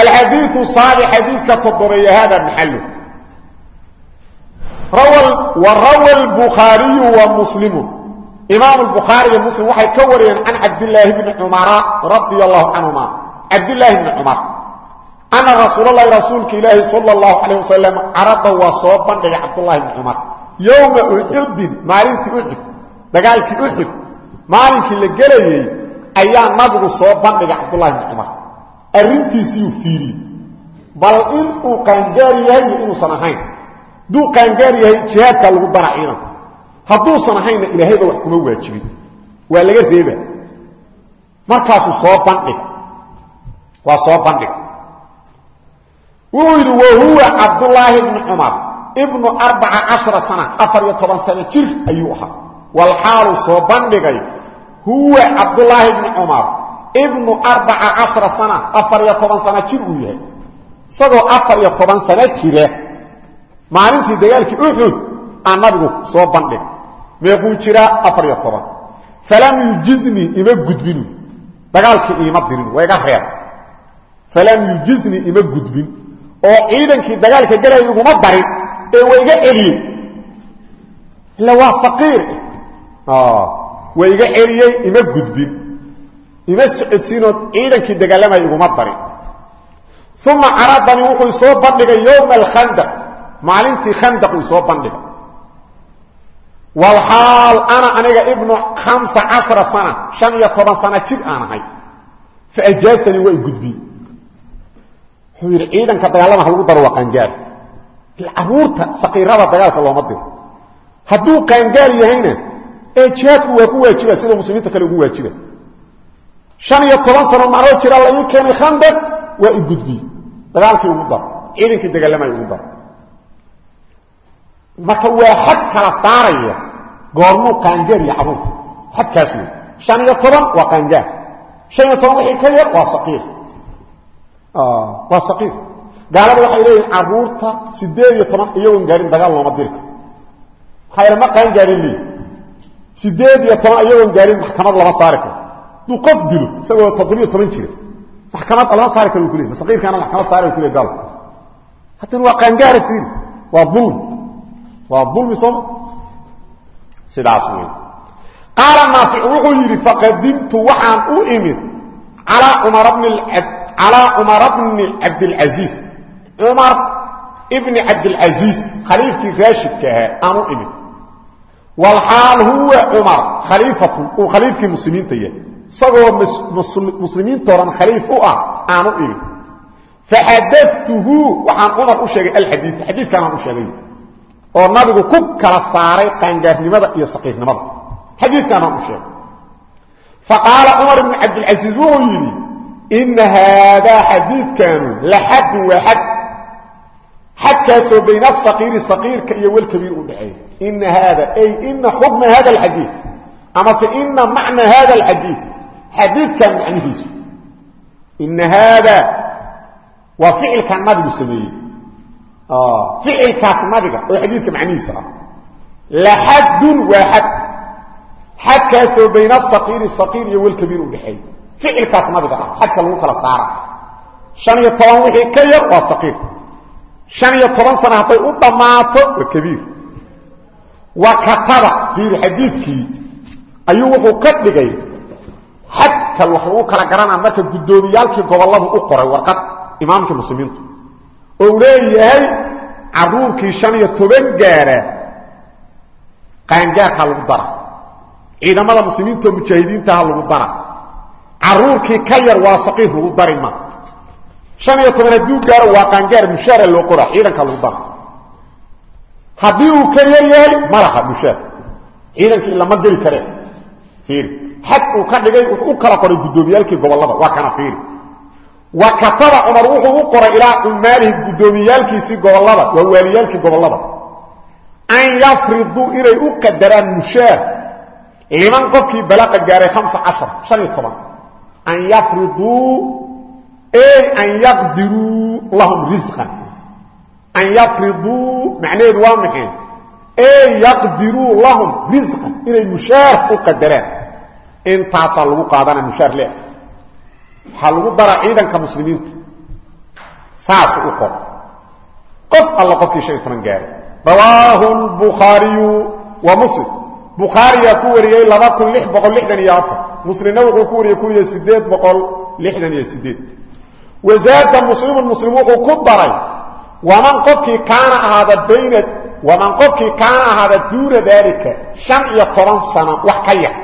alxadiiu saabi xadiiska todobeeye hada maxalu rawa lbukhaariyu wa muslimu imaam bukhaariiyo muslim waxay ka wariyeen can cabdilaahi bni cumara radia allahu canhuma cabdilaahi bni cumar ana rasuulalahi rasuulka ilaahi sal اlahu alayh wasalam carada waa soo bandhigay cabdulahi bni cumar yowma uxudin maalintii uxud dagaalkii uxud maalinkii la gelayey ayaa nabigu soo bandhigay cabdulahi bni cumar arrintiisiiyuu fiiriyey bal in uu qaangaar yahay iyo inuusan ahayn. Hadduu qaangaar yahay jihaadkaa lagu dara ciidanka hadduusan ilaahayba wax kuma waajibin. Waa laga reeba. Markaasuu soo bandhig. Waa soo bandhig. Wuxuu yidhi wahuwa cabdulaahi bni cumar. Ibnu arbaca cashara sana afar iyo toban sano jir ayuu ahaa. Walxaaluu soo bandhigay. Huwa cabdulaahi bni cumar ibnu arbaca cashara sana afar iyo toban sano jir uu yahay. Isagoo afar iyo toban sano jira maalintii dagaalkii uxud aa nabigu soo bandhig. Meequu jiraa afar iyo toban. Falam yujiznii ima gudbinu dagaalkii iima dirin waa iga reer. Falam yujiznii ima gudbin. Oo ciidankii dagaalka gelaya iguma darin ee waa iga celiyey. Ila waa faqiir. Waa ima socodsiinoo ciidankii dagaalamaya iguma darin uma caradani wuxuu soo bandhigay yowma alkhandaq maalintii khandaq uu soo bandhigay. Walxaal ana aniga ibnu hamsa cashara sana shan iyo toban sana jir aan ahay. Faajaasanii waa i gudbiyey wuxuu yidhi ciidanka dagaalama ha daro waa qaangaar. Caruurta saqiirada dagaalka looma diro. Hadduu qaangaar yahayna ee jihaadku waa ku waajiba sidoo muslimiinta kale ugu waajiba shan iyo toban sano macnoo jira la ii keenay khandaq waa i gudbiyey. Dagaalkii ugu daro ciidankii dagaalamaya ugu daro. Marka waa xad kala saaraya goormuu qaangaar iyo caruurka xadkaas wey shan iyo toban waa qaangaar. Shan iyo toban wixii ka yar waa saqiir. Waa saqiir. Gaalada waxay leeyihiin carruurta sideed iyo toban iyagoon gaarin dagaal ma qaangaarin toban iyagoon gaarin lama hadduu qof dilo isagoo toddobiyo toban jira maxkamad lama saari karo ku ley saqiirkaana maxkamad saari ku le gaal haddana waa qaangaara fiiri waa ulmi waa ulmi sooma sidaas wey qaala naafic wuxuu yidhi faqadimtu waxaan u imid calaa cumara bni cabdilcasiis cumar ibni cabdilcasiis khaliifkii raashidka ahaa aan u imid walxaal huwa cumar khaliifatun uu khaliifkii muslimiinta yahay isagoo muslimiintoodan khaliif u ah aan u imid faxadatuhu waxaan cumar u sheegay alxadii xadiikaanaan u sheegay oo nabigu ku kala saaray qaangaarnimada iyo saqiirnimada xadiikaanaan u sheegay. Faqaala cumar ibn cabdilcasiis wuxuu yidhi ina haadaa xadiidkaanu la xadun waa xad. Xadkaasoo bayna asaqiiri saqiirka iyo walkabiir u dhexeeya ina haada ay ina xukma hada alxadiid. Amase ina macna xadiidkan macnihiisu ina haada waa ficilkaa nabigu sameeyey. Ficilkaas nabiga oo xadiidka macnihiisa ah. Laxadun waa xad xadkaasoo bayna asaqiiri saqiir iyo walkabiir u dhexeeya ficilkaas nabiga ah xadka lagu kala saara. Han iyo toban wixii ka yar waa saqiir. Han iyo toban sana hadday u dhammaato waa kabiir. Wa kataba dhigay xadka wax lagu kala garanaa marka guddoomiyaalkii gobolladu u qoray warqad imaamkii muslimiintu. Ou leeyahay caruurkii han iyo toban gaara qaangaarkaa lagu dara. Ciidamada muslimiintaoo mujaahidiintaha lagu dara. Caruurkii ka yar waa saqiir lagu dari ma. Han iyo toban hadduu gaaro waa qaangaar mushaara loo qora ciidanka lagu dara. Haddii uu ka yar yahay malaha mushaar. Ciidankii lama geli kare. fiiri xad uu ka dhigay wuxuu u kala qoray guddoomiyaalkii gobollada. Waa kana fiiri. Wa kataba cumar wuxuu u qoray ilaa cumaalihi guddoomiyaalkiisii gobollada waa waaliyaalkii gobollada. An yafriduu inay u qadaraan mushaar liman qofkii balaaqa gaaray hamsa cashar han iyo toban. An yafriduu an yaqdiruu lahum risqan an yafriduu macnaheedu waa maxay? Ey yaqdiruu lahum intaasaa lagu qaadana mushaar le waxaa lagu daraa ciidanka muslimiinta. Saasu u qor qof alla qofkii shan iyo toban gaaray rawaahu lbukhaariyu wa muslim. Bukhaariyaa ku wariyey laba kun lix boqol lixdan iyo afar. Muslimna wuxuu ku wariyey kun iyo sideed boqol lixdan iyo sideed wazaada muslimun muslim wuxuu ku daray waman qofkii kaana ahaada bayna waman qofkii kaana ahaada duuna daalika shan iyo toban sano wax ka yar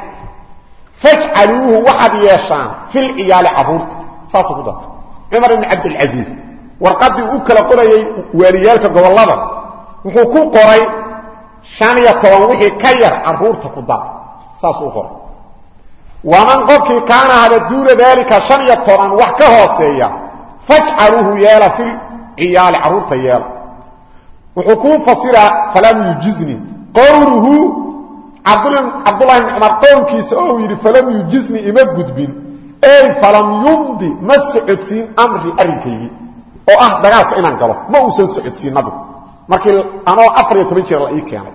fajcaluuhu waxaad yeeshaan fil ciyaali carruurta saasuu ku dartay cumar ibn cabdilcasiis warqadii u kala qorayay waaliyaalka gobollada wuxuu ku qoray shan iyo toban wixii ka yar carruurta ku dar saasuu u qoray waman qofkii kaana ahaada duuna daalika shan iyo toban wax ka hooseeya fajcaluuhu yeela fil ciyaali carruurta yeela wuxuu kuu fasiraa falam yujizni qowluhu cabdulahi bn cumar qowlkiisa oo yidhi falam yujizni ima gudbin. Ey falam yumdi ma socodsiin amri arrinkaygii oo ah dagaalka inaan galo ma uusan socodsiin nabigu markii anoo afar iyo toban jeer la ii keenay.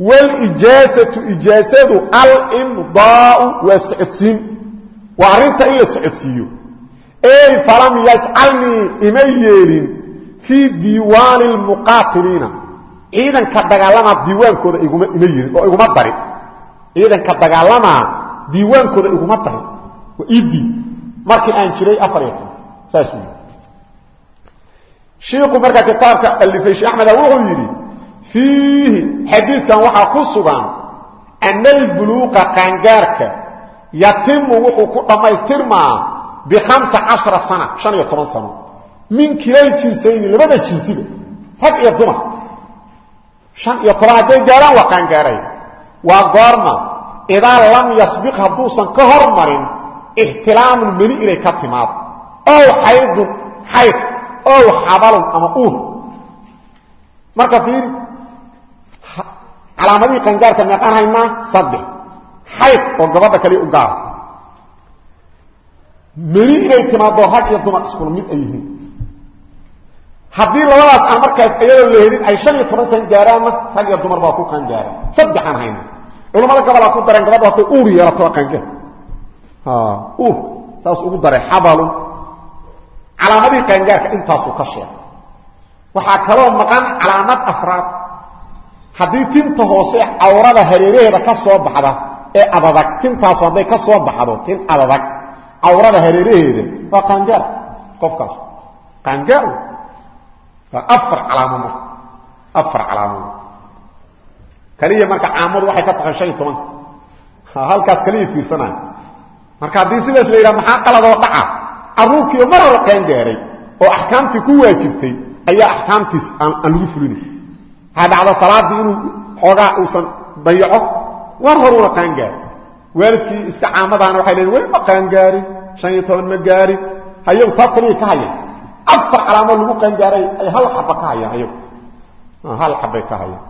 Walijaasatu ijaasadu alimdaau waa socodsiin. Waa arrinta in la socodsiiyo. Ey falam yajcalnii ima yeelin fii diiwaani ciidanka dagaalamaa diiwaankooda iguma ima yeelin oo iguma darin ciidanka dagaalamaa diiwaankooda iguma darin waa idii markii aan jiray afar iyo toban saasuu yidhi shiiku markaa kitaabka alifay sheekh axmeda wuxuu yidhi fiihi xadiidkan waxaa ku sugan ana albuluuqa qaangaarka yatimu wuxuu ku dhammaystirmaa bihamsa cashara sana shan iyo toban sano min kilal jinsayni labada jinsiba rag iyo dumar shan iyo toban hadday gaaraan waa qaangaaray waa goorma idaa lam yasbiq hadduusan ka hormarin ixtilaamun meni inay ka timaado ow xaydun xayd ow xabalun ama uur marka fiiri calaamadihii qaangaarka meeqaan haynaa saddex xayd oo gabadha kaliya u gaara meni inay timaado rag iyo dumar iskula mid ay haddii labadaas aan markaas iyadoo la helin ay shan iyo toban san gaaraanna rag iyo dumar baa ku qaangaara saddexaan hayna culamada gabalaa ku dareen gabadha hatay uur yeelato waa qaangaar uur saas ugu daray xabalun calaamadihii qaangaarka intaasuu ka sheegay. Waxaa kaloo maqan calaamad afraad. Haddii tinta hoose cawrada hareeraheeda ka soo baxda ee adadag tintaasu hadday ka soo baxdo tin adadag cawrada hareeraheeda waa qaangaar qofkaas. Qaangaar waa afar calaamo marka. Afar calaamood kaliya marka caamadu waxay ka tahay shan iyo tobanka halkaas kaliya fiirsanaya marka haddii sidaas la yidhaha maxaa qaladoo dhaca? Carruurkiioo mar hore qaangaaray oo axkaamtii ku waajibtay ayaa axkaamtiis aan lagu fulinay waxaa dhacda salaaddii inuu xoogaa uusan dayaco war horuuna qaangaaray waalidkii iska caamadaana waxay leeyiin weli ma qaangaarin shan iyo toban ma gaarin. Hayagu taas kaliya ka hayaan afar calaamood lagu qaangaaray ay hal xaba ka hayaan ayagu hal xabbay ka hayaan